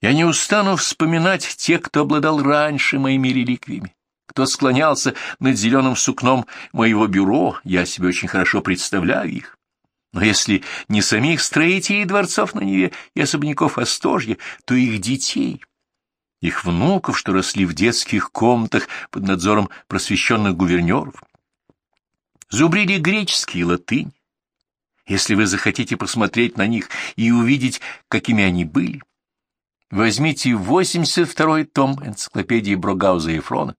Я не устану вспоминать тех, кто обладал раньше моими реликвиями, кто склонялся над зеленым сукном моего бюро, я себе очень хорошо представляю их. Но если не самих строителей дворцов на Неве и особняков Остожья, то их детей, их внуков, что росли в детских комнатах под надзором просвещенных гувернеров, зубрили греческий и латынь. Если вы захотите посмотреть на них и увидеть, какими они были, возьмите 82-й том энциклопедии Брогауза и Фрона,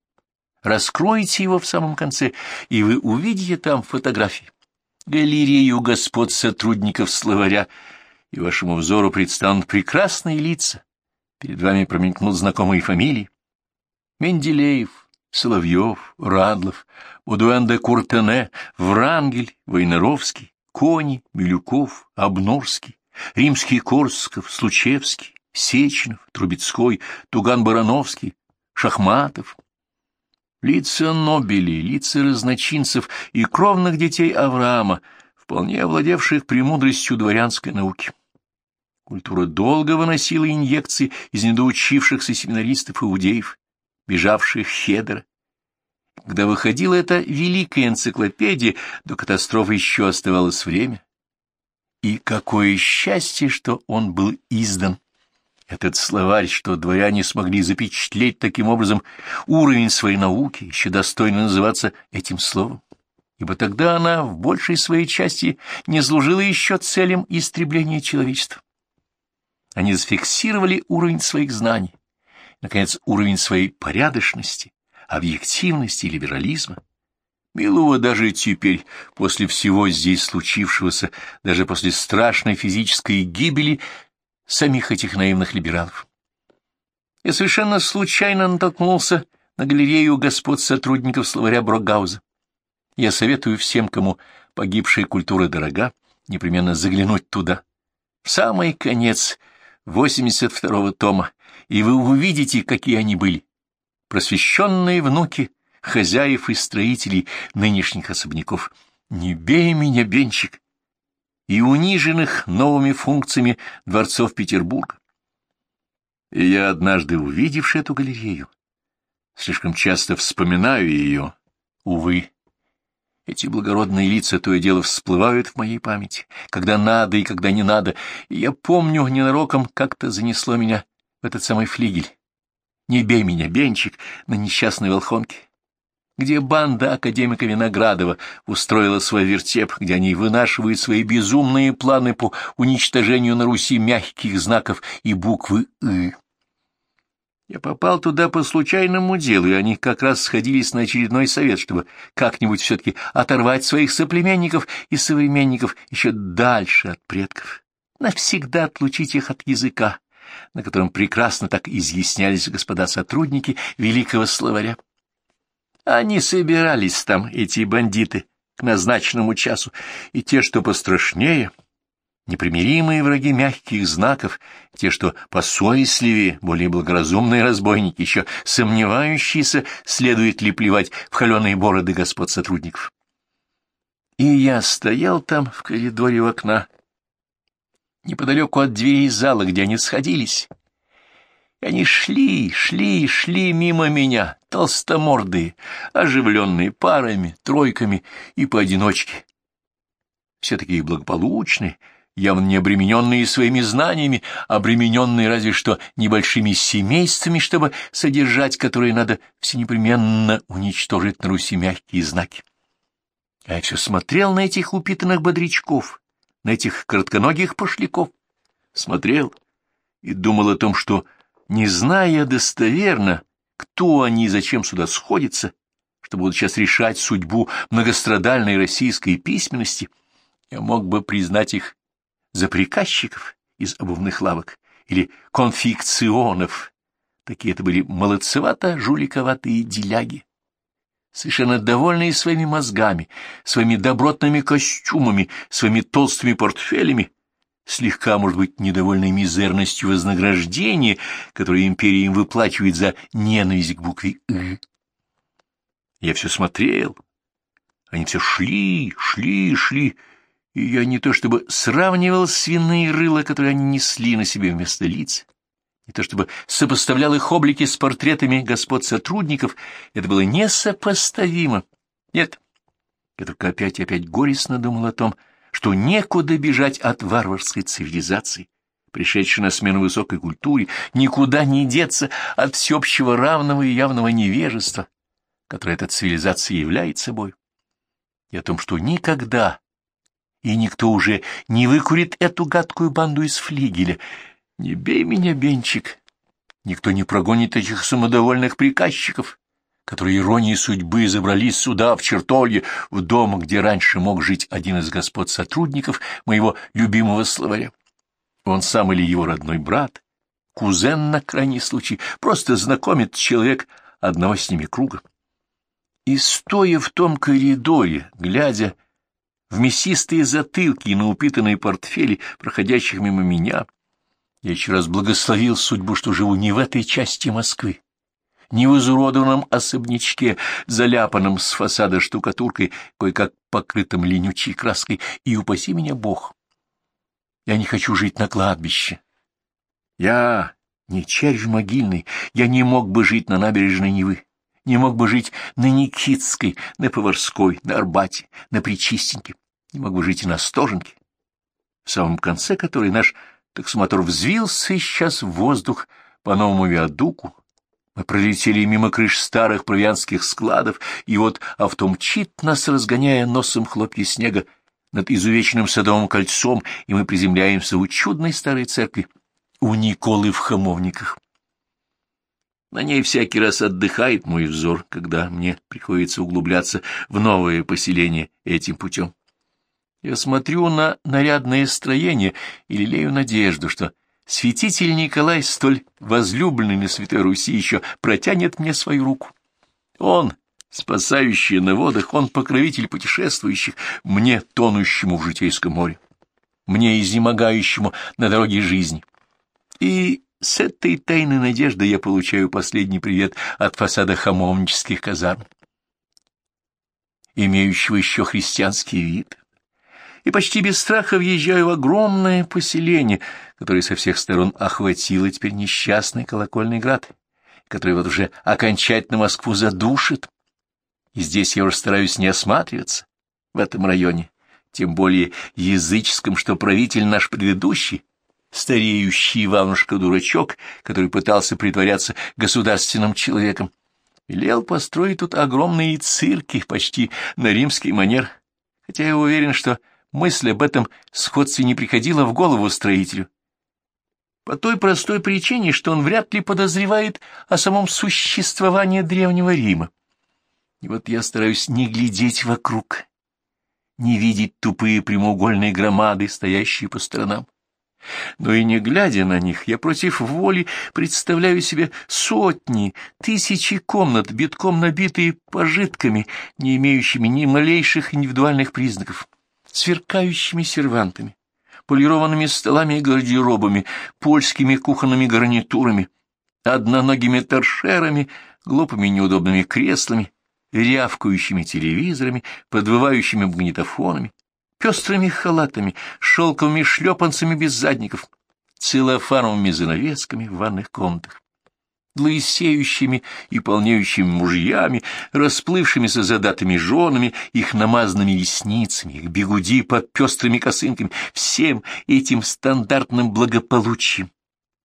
раскройте его в самом конце, и вы увидите там фотографии галерею господ сотрудников словаря, и вашему взору предстанут прекрасные лица. Перед вами промелькнут знакомые фамилии. Менделеев, Соловьев, Радлов, Будуэн де Куртене, Врангель, Войнаровский, Кони, Милюков, Обнорский, Римский Корсков, Случевский, Сеченов, Трубецкой, Туган-Барановский, Шахматов, Лица Нобелей, лица разночинцев и кровных детей Авраама, вполне овладевших премудростью дворянской науки. Культура долго выносила инъекции из недоучившихся семинаристов-иудеев, бежавших Хедера. Когда выходила эта великая энциклопедия, до катастрофы еще оставалось время. И какое счастье, что он был издан! Этот словарь, что дворяне смогли запечатлеть таким образом уровень своей науки, еще достойно называться этим словом, ибо тогда она в большей своей части не служила еще целям истребления человечества. Они зафиксировали уровень своих знаний, наконец, уровень своей порядочности, объективности и либерализма. Милого даже теперь, после всего здесь случившегося, даже после страшной физической гибели, самих этих наивных либералов. Я совершенно случайно натолкнулся на галерею господ сотрудников словаря Брогауза. Я советую всем, кому погибшая культура дорога, непременно заглянуть туда. В самый конец 82-го тома, и вы увидите, какие они были. Просвещенные внуки хозяев и строителей нынешних особняков. Не бей меня, Бенчик, и униженных новыми функциями дворцов Петербурга. И я, однажды увидевший эту галерею, слишком часто вспоминаю ее, увы. Эти благородные лица то и дело всплывают в моей памяти, когда надо и когда не надо, и я помню, ненароком как-то занесло меня в этот самый флигель. Не бей меня, Бенчик, на несчастной волхонке где банда академика Виноградова устроила свой вертеп, где они вынашивают свои безумные планы по уничтожению на Руси мягких знаков и буквы «ы». Я попал туда по случайному делу, и они как раз сходились на очередной совет, чтобы как-нибудь все-таки оторвать своих соплеменников и современников еще дальше от предков, навсегда отлучить их от языка, на котором прекрасно так изъяснялись господа сотрудники великого словаря. Они собирались там, эти бандиты, к назначенному часу, и те, что пострашнее, непримиримые враги мягких знаков, те, что посовестливее, более благоразумные разбойники, еще сомневающиеся, следует ли плевать в холеные бороды господ сотрудников. И я стоял там, в коридоре у окна, неподалеку от дверей зала, где они сходились, и они шли, шли, шли мимо меня, толстомордые, оживленные парами, тройками и поодиночке. Все такие благополучные, явно не обремененные своими знаниями, обремененные разве что небольшими семействами, чтобы содержать которые надо всенепременно уничтожить на Руси мягкие знаки. А я все смотрел на этих упитанных бодрячков, на этих коротконогих пошляков, смотрел и думал о том, что не зная достоверно, кто они и зачем сюда сходятся, что будут сейчас решать судьбу многострадальной российской письменности, я мог бы признать их за приказчиков из обувных лавок или конфикционов. Такие это были молодцевато-жуликоватые деляги, совершенно довольные своими мозгами, своими добротными костюмами, своими толстыми портфелями, слегка, может быть, недовольной мизерностью вознаграждения, которое империя им выплачивает за ненависть к букве «ы». Я все смотрел. Они все шли, шли, шли, и я не то чтобы сравнивал свиные рыла, которые они несли на себе вместо лиц, и то чтобы сопоставлял их облики с портретами господ сотрудников, это было несопоставимо. Нет, я только опять и опять горестно думал о том, что некуда бежать от варварской цивилизации, пришедшей на смену высокой культуре, никуда не деться от всеобщего равного и явного невежества, которое эта цивилизация является собой, и о том, что никогда и никто уже не выкурит эту гадкую банду из флигеля, не бей меня, Бенчик. Никто не прогонит этих самодовольных приказчиков, которые иронией судьбы забрались сюда, в Чертолье, в дом, где раньше мог жить один из господ сотрудников моего любимого словаря. Он сам или его родной брат, кузен на крайний случай, просто знакомит человек одного с ними круга. И стоя в том коридоре, глядя в мясистые затылки и на упитанные портфели, проходящих мимо меня, я еще раз благословил судьбу, что живу не в этой части Москвы, не изуродованном особнячке, заляпанном с фасада штукатуркой, кое-как покрытым ленючей краской, и упаси меня Бог. Я не хочу жить на кладбище. Я не червь могильный, я не мог бы жить на набережной Невы, не мог бы жить на Никитской, на Поварской, на Арбате, на Причистеньке, не мог бы жить и на Стоженке, в самом конце которой наш Таксомотор взвился и сейчас в воздух по новому виадуку. Мы пролетели мимо крыш старых провианских складов, и вот авто мчит нас, разгоняя носом хлопья снега над изувеченным садовым кольцом, и мы приземляемся у чудной старой церкви, у Николы в Хамовниках. На ней всякий раз отдыхает мой взор, когда мне приходится углубляться в новое поселение этим путем. Я смотрю на нарядное строение и лелею надежду, что святитель Николай, столь возлюбленный на Святой Руси, еще протянет мне свою руку. Он, спасающий на водах, он покровитель путешествующих, мне, тонущему в житейском море, мне, изнемогающему на дороге жизни. И с этой тайной надеждой я получаю последний привет от фасада хамовнических казарм, имеющего еще христианский вид и почти без страха въезжаю в огромное поселение, которое со всех сторон охватило теперь несчастный колокольный град, который вот уже окончательно Москву задушит. И здесь я уже стараюсь не осматриваться, в этом районе, тем более языческом, что правитель наш предыдущий, стареющий Иванушка-дурачок, который пытался притворяться государственным человеком, велел построить тут огромные цирки, почти на римский манер, хотя я уверен, что мысль об этом сходстве не приходила в голову строителю. По той простой причине, что он вряд ли подозревает о самом существовании Древнего Рима. И вот я стараюсь не глядеть вокруг, не видеть тупые прямоугольные громады, стоящие по сторонам. Но и не глядя на них, я против воли представляю себе сотни, тысячи комнат, битком набитые пожитками, не имеющими ни малейших индивидуальных признаков сверкающими сервантами, полированными столами и гардеробами, польскими кухонными гарнитурами, одноногими торшерами, глупыми неудобными креслами, рявкающими телевизорами, подвывающими магнитофонами, пестрыми халатами, шелковыми шлепанцами без задников, целлофановыми занавесками в ванных комнатах лысеющими и полнеющими мужьями, расплывшимися задатыми женами, их намазанными ресницами, их бегуди под пестрыми косынками, всем этим стандартным благополучием,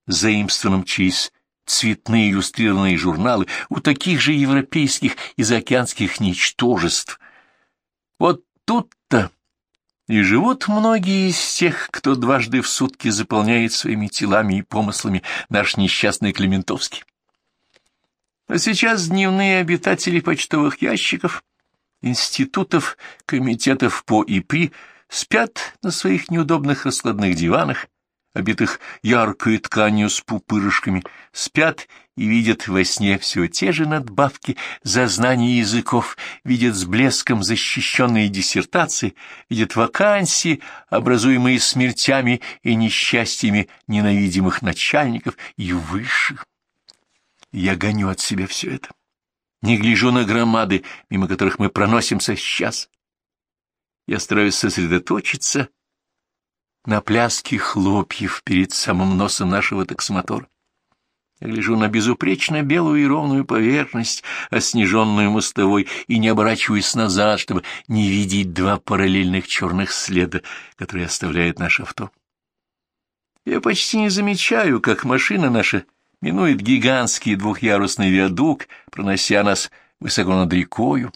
заимствованным через цветные иллюстрированные журналы у таких же европейских и заокеанских ничтожеств. Вот тут-то и живут многие из тех, кто дважды в сутки заполняет своими телами и помыслами наш несчастный Клементовский. А сейчас дневные обитатели почтовых ящиков, институтов, комитетов по ИПИ спят на своих неудобных раскладных диванах, обитых яркой тканью с пупырышками, спят и видят во сне все те же надбавки за знание языков, видят с блеском защищенные диссертации, видят вакансии, образуемые смертями и несчастьями ненавидимых начальников и высших. Я гоню от себя все это. Не гляжу на громады, мимо которых мы проносимся сейчас. Я стараюсь сосредоточиться на пляске хлопьев перед самым носом нашего таксомотора. Я гляжу на безупречно белую и ровную поверхность, оснеженную мостовой, и не оборачиваюсь назад, чтобы не видеть два параллельных черных следа, которые оставляет наше авто. Я почти не замечаю, как машина наша минует гигантский двухъярусный виадук, пронося нас высоко над рекою,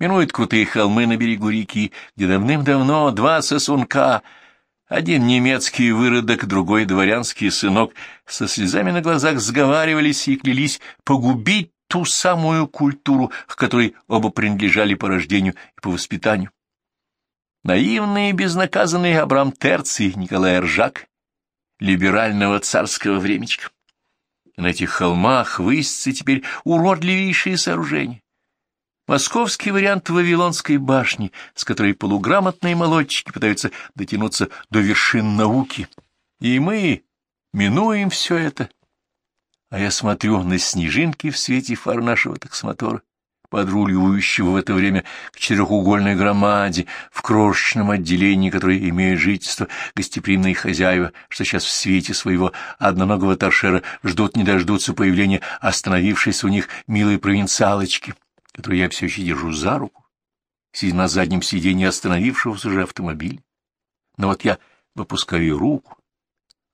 минует крутые холмы на берегу реки, где давным-давно два сосунка — один немецкий выродок, другой дворянский сынок со слезами на глазах сговаривались и клялись погубить ту самую культуру, к которой оба принадлежали по рождению и по воспитанию. Наивный и безнаказанный Абрам Терций, Николай Ржак, либерального царского времечка. На этих холмах высятся теперь уродливейшие сооружения. Московский вариант Вавилонской башни, с которой полуграмотные молодчики пытаются дотянуться до вершин науки. И мы минуем все это. А я смотрю на снежинки в свете фар нашего таксомотора, подруливающего в это время к четырехугольной громаде в крошечном отделении, которое имеет жительство гостеприимные хозяева, что сейчас в свете своего одноногого торшера ждут не дождутся появления остановившейся у них милой провинциалочки которую я все еще держу за руку, сидя на заднем сиденье остановившегося уже автомобиля. Но вот я выпускаю руку,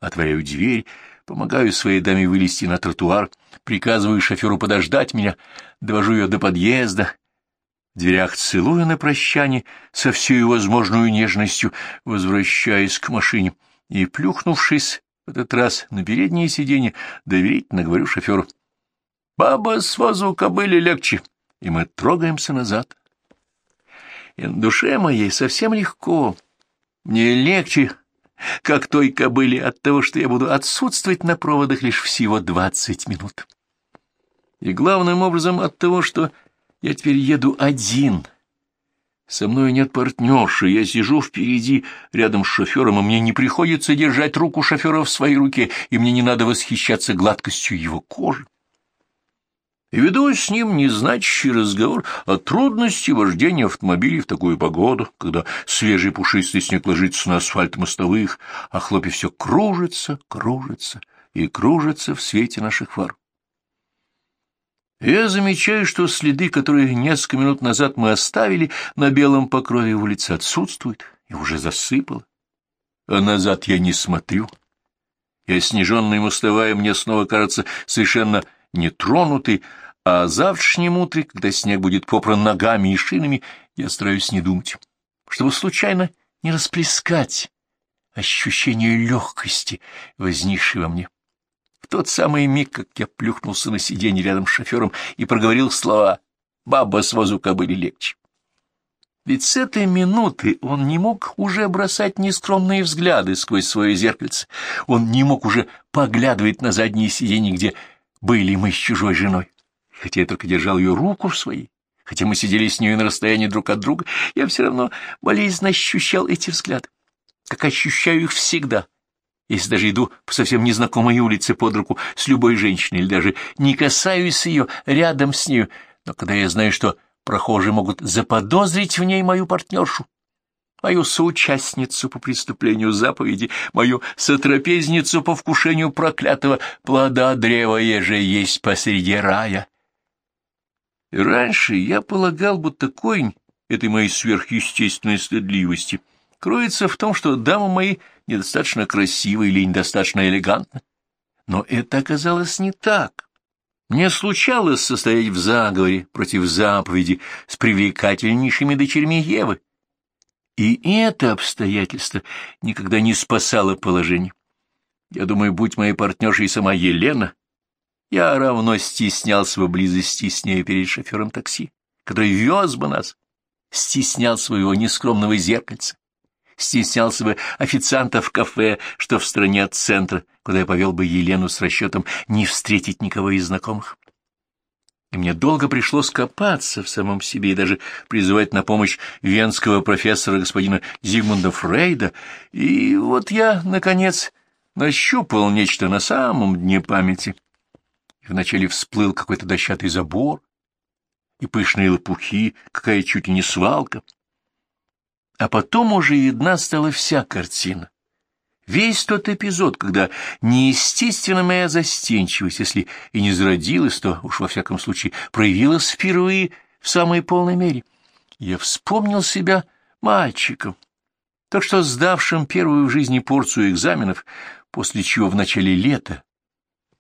отворяю дверь, помогаю своей даме вылезти на тротуар, приказываю шоферу подождать меня, довожу ее до подъезда, в дверях целую на прощание со всей возможной нежностью, возвращаясь к машине, и, плюхнувшись в этот раз на переднее сиденье, доверительно говорю шоферу, «Баба с возу кобыли легче» и мы трогаемся назад. И на душе моей совсем легко. Мне легче, как той кобыле, от того, что я буду отсутствовать на проводах лишь всего двадцать минут. И главным образом от того, что я теперь еду один. Со мной нет партнерши, я сижу впереди, рядом с шофером, и мне не приходится держать руку шофера в своей руке, и мне не надо восхищаться гладкостью его кожи и веду с ним незначащий разговор о трудности вождения автомобилей в такую погоду, когда свежий пушистый снег ложится на асфальт мостовых, а хлопья все кружится, кружится и кружится в свете наших фар. Я замечаю, что следы, которые несколько минут назад мы оставили на белом покрове улицы, отсутствуют и уже засыпало. А назад я не смотрю. И оснеженная мостовая мне снова кажется совершенно нетронутый, а завтрашнем утре, когда снег будет попран ногами и шинами, я стараюсь не думать, чтобы случайно не расплескать ощущение легкости, возникшей во мне. Тот самый миг, как я плюхнулся на сиденье рядом с шофером и проговорил слова «Баба с возу кобыли легче». Ведь с этой минуты он не мог уже бросать нескромные взгляды сквозь свое зеркальце, он не мог уже поглядывать на задние сиденья, где были мы с чужой женой. Хотя я только держал ее руку в своей, хотя мы сидели с ней на расстоянии друг от друга, я все равно болезненно ощущал эти взгляды, как ощущаю их всегда, если даже иду по совсем незнакомой улице под руку с любой женщиной, или даже не касаюсь ее рядом с нею, но когда я знаю, что прохожие могут заподозрить в ней мою партнершу, мою соучастницу по преступлению заповеди, мою сотрапезницу по вкушению проклятого плода древа еже есть посреди рая. И раньше я полагал, будто корень этой моей сверхъестественной стыдливости кроется в том, что дамы мои недостаточно красивы или недостаточно элегантны. Но это оказалось не так. Мне случалось состоять в заговоре против заповеди с привлекательнейшими дочерьми Евы, и это обстоятельство никогда не спасало положение. Я думаю, будь моей партнершей сама Елена, я равно стеснялся бы близости с ней перед шофером такси, который вез бы нас, стеснял своего нескромного зеркальца, стеснялся бы официанта в кафе, что в стороне от центра, куда я повел бы Елену с расчетом не встретить никого из знакомых и мне долго пришлось копаться в самом себе и даже призывать на помощь венского профессора господина Зигмунда Фрейда, и вот я, наконец, нащупал нечто на самом дне памяти. И вначале всплыл какой-то дощатый забор, и пышные лопухи, какая чуть ли не свалка. А потом уже видна стала вся картина. Весь тот эпизод, когда неестественно моя застенчивость, если и не зародилась, то уж во всяком случае проявилась впервые в самой полной мере. Я вспомнил себя мальчиком, так что сдавшим первую в жизни порцию экзаменов, после чего в начале лета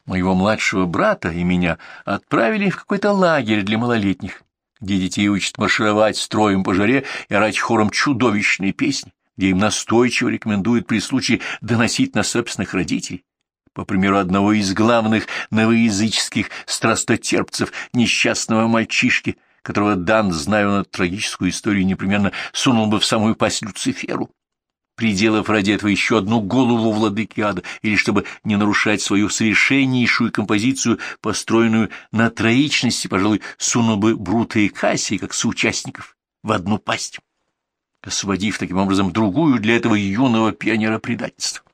моего младшего брата и меня отправили в какой-то лагерь для малолетних, где детей учат маршировать строем по жаре и орать хором чудовищные песни где им настойчиво рекомендуют при случае доносить на собственных родителей. По примеру одного из главных новоязыческих страстотерпцев, несчастного мальчишки, которого Дан, зная на трагическую историю, непременно сунул бы в самую пасть Люциферу, приделав ради этого еще одну голову владыки ада, или чтобы не нарушать свою совершеннейшую композицию, построенную на троичности, пожалуй, сунул бы Брута и Кассии, как соучастников, в одну пасть освободив таким образом другую для этого юного пионера предательства.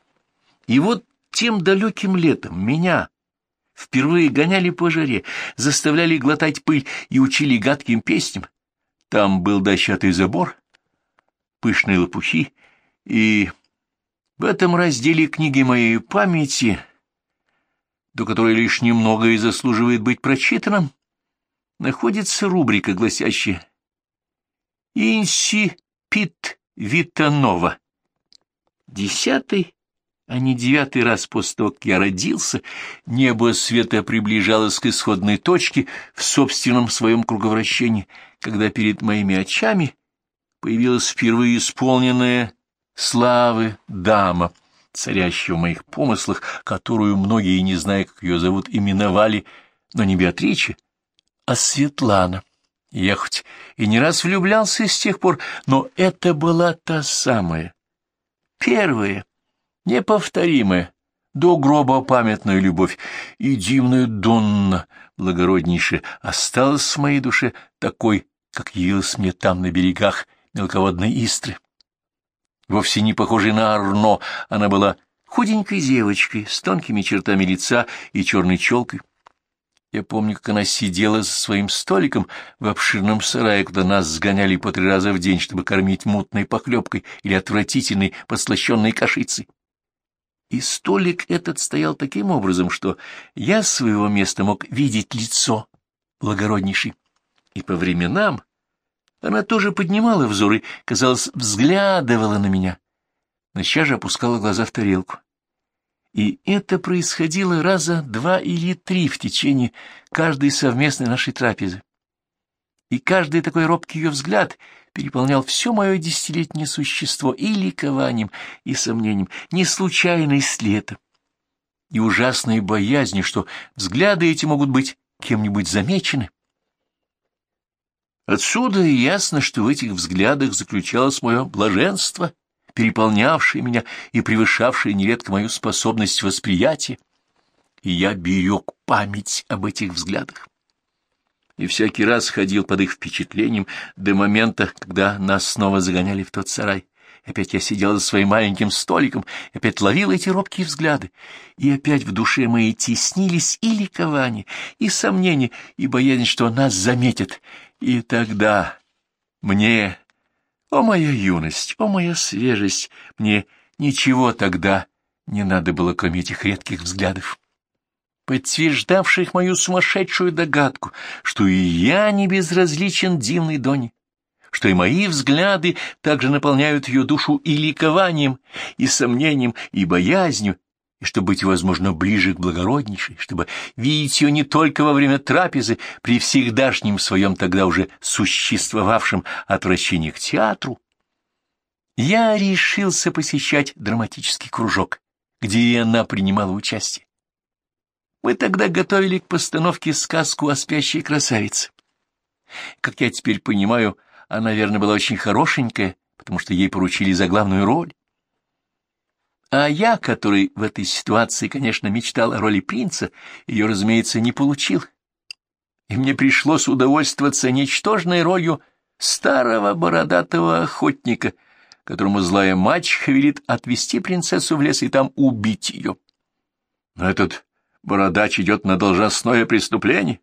И вот тем далеким летом меня впервые гоняли по жаре, заставляли глотать пыль и учили гадким песням. Там был дощатый забор, пышные лопухи, и в этом разделе книги моей памяти, до которой лишь немного и заслуживает быть прочитанным, находится рубрика, гласящая «Инси Пит Витанова. Десятый, а не девятый раз после того, как я родился, небо света приближалось к исходной точке в собственном своем круговращении, когда перед моими очами появилась впервые исполненная славы дама, царящая в моих помыслах, которую многие, не зная, как ее зовут, именовали, но не Беатриче, а Светлана. Я хоть и не раз влюблялся с тех пор, но это была та самая, первая, неповторимая, до гроба памятная любовь, и дивная Донна, благороднейшая, осталась в моей душе такой, как явилась мне там на берегах мелководной Истры. Вовсе не похожей на Арно, она была худенькой девочкой с тонкими чертами лица и черной челкой. Я помню, как она сидела за своим столиком в обширном сарае, куда нас сгоняли по три раза в день, чтобы кормить мутной похлебкой или отвратительной подслащенной кашицей. И столик этот стоял таким образом, что я с своего места мог видеть лицо благороднейшей. И по временам она тоже поднимала взор и, казалось, взглядывала на меня, но сейчас же опускала глаза в тарелку. И это происходило раза два или три в течение каждой совместной нашей трапезы. И каждый такой робкий ее взгляд переполнял все мое десятилетнее существо и ликованием, и сомнением, не случайной след, и ужасной боязнью, что взгляды эти могут быть кем-нибудь замечены. Отсюда ясно, что в этих взглядах заключалось мое блаженство — переполнявшие меня и превышавшие нередко мою способность восприятия, и я берег память об этих взглядах. И всякий раз ходил под их впечатлением до момента, когда нас снова загоняли в тот сарай. Опять я сидел за своим маленьким столиком, опять ловил эти робкие взгляды, и опять в душе моей теснились и ликование, и сомнения, и боязнь, что нас заметят. И тогда мне о, моя юность, о, моя свежесть! Мне ничего тогда не надо было, кроме этих редких взглядов, подтверждавших мою сумасшедшую догадку, что и я не безразличен дивной Доне, что и мои взгляды также наполняют ее душу и ликованием, и сомнением, и боязнью, и чтобы быть, возможно, ближе к благороднейшей, чтобы видеть ее не только во время трапезы, при всегдашнем своем тогда уже существовавшем отвращении к театру, я решился посещать драматический кружок, где она принимала участие. Мы тогда готовили к постановке сказку о спящей красавице. Как я теперь понимаю, она, наверное, была очень хорошенькая, потому что ей поручили за главную роль. А я, который в этой ситуации, конечно, мечтал о роли принца, ее, разумеется, не получил. И мне пришлось удовольствоваться ничтожной ролью старого бородатого охотника, которому злая мачеха велит отвести принцессу в лес и там убить ее. Но этот бородач идет на должностное преступление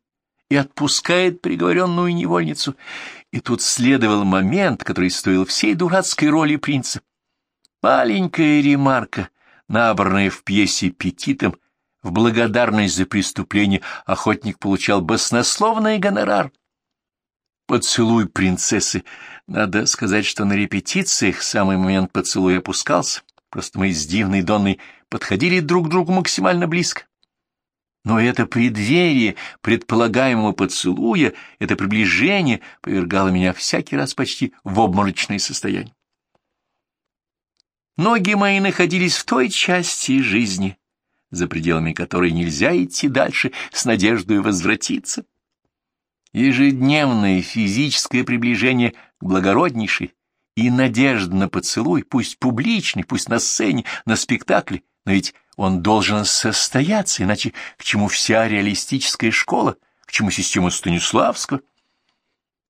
и отпускает приговоренную невольницу. И тут следовал момент, который стоил всей дурацкой роли принца. Маленькая ремарка набранное в пьесе петитом, в благодарность за преступление охотник получал баснословный гонорар. Поцелуй принцессы. Надо сказать, что на репетициях самый момент поцелуя опускался. Просто мы с Дивной Донной подходили друг к другу максимально близко. Но это преддверие предполагаемого поцелуя, это приближение повергало меня всякий раз почти в обморочное состояние. Ноги мои находились в той части жизни, за пределами которой нельзя идти дальше с надеждой возвратиться. Ежедневное физическое приближение к благороднейшей и надежда на поцелуй, пусть публичный, пусть на сцене, на спектакле, но ведь он должен состояться, иначе к чему вся реалистическая школа, к чему система Станиславского?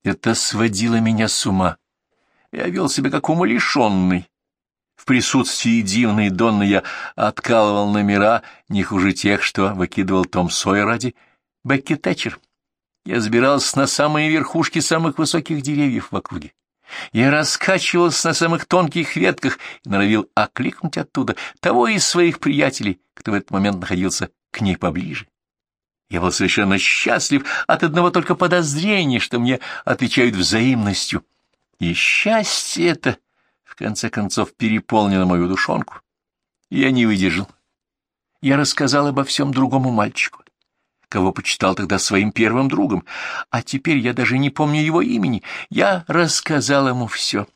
Это сводило меня с ума. Я вел себя как умалишенный. В присутствии дивной Донны я откалывал номера не хуже тех, что выкидывал Том Сойер ради Бекки Тэтчер. Я забирался на самые верхушки самых высоких деревьев в округе. Я раскачивался на самых тонких ветках и норовил окликнуть оттуда того из своих приятелей, кто в этот момент находился к ней поближе. Я был совершенно счастлив от одного только подозрения, что мне отвечают взаимностью. И счастье это, в конце концов, переполнило мою душонку. Я не выдержал. Я рассказал обо всем другому мальчику кого почитал тогда своим первым другом, а теперь я даже не помню его имени. Я рассказал ему все.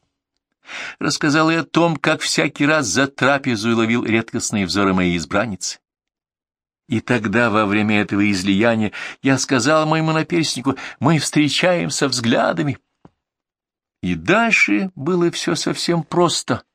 Рассказал и о том, как всякий раз за трапезу ловил редкостные взоры моей избранницы. И тогда, во время этого излияния, я сказал моему наперснику, мы встречаемся взглядами. И дальше было все совсем просто —